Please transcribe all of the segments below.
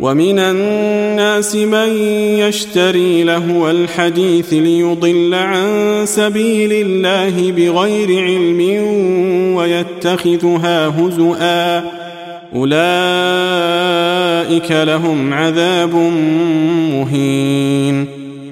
ومن الناس من يشتري لهو الحديث ليضل عن سبيل الله بغير علم ويتخذها هزؤا. أولئك لهم عذاب مهين.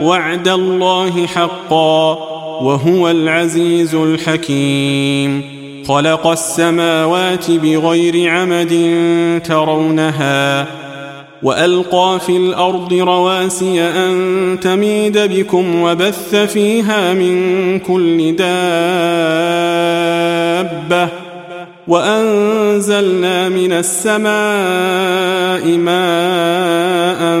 وعد الله حقا وهو العزيز الحكيم. خلق السماوات بغير عمد ترونها وألقى في الأرض رواسي أن تميد بكم وبث فيها من كل دابة وأنزلنا من السماء ماء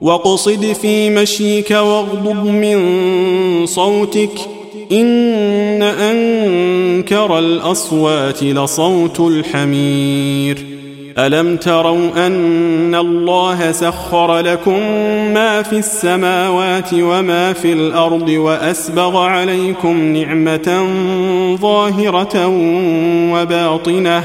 واقصد في مشيك واغضب من صوتك. إن أنكر الأصوات لصوت الحمير. ألم تروا أن الله سخر لكم ما في السماوات وما في الأرض وأسبغ عليكم نعمة ظاهرة وباطنة.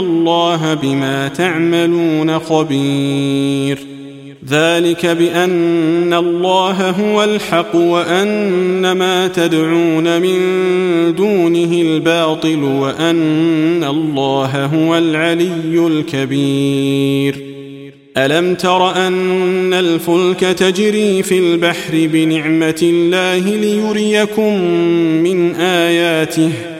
الله بما تعملون خبير. ذلك بأن الله هو الحق وأن ما تدعون من دونه الباطل وأن الله هو العلي الكبير. ألم تر أن الفلك تجري في البحر بنعمة الله ليريكم من آياته؟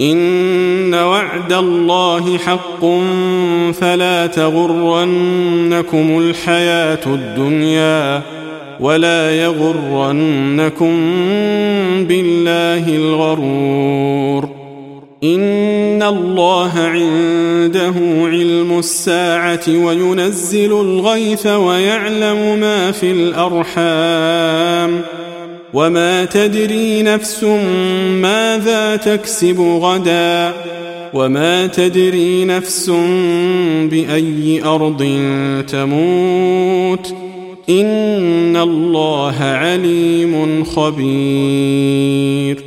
إن وعد الله حق فلا تغرنكم الحياة الدنيا ولا يغرنكم بالله الغرور. إن الله عنده علم الساعة وينزل الغيث ويعلم ما في الأرحام. وما تدري نفس ماذا تكسب غدا وما تدري نفس باي ارض تموت ان الله عليم خبير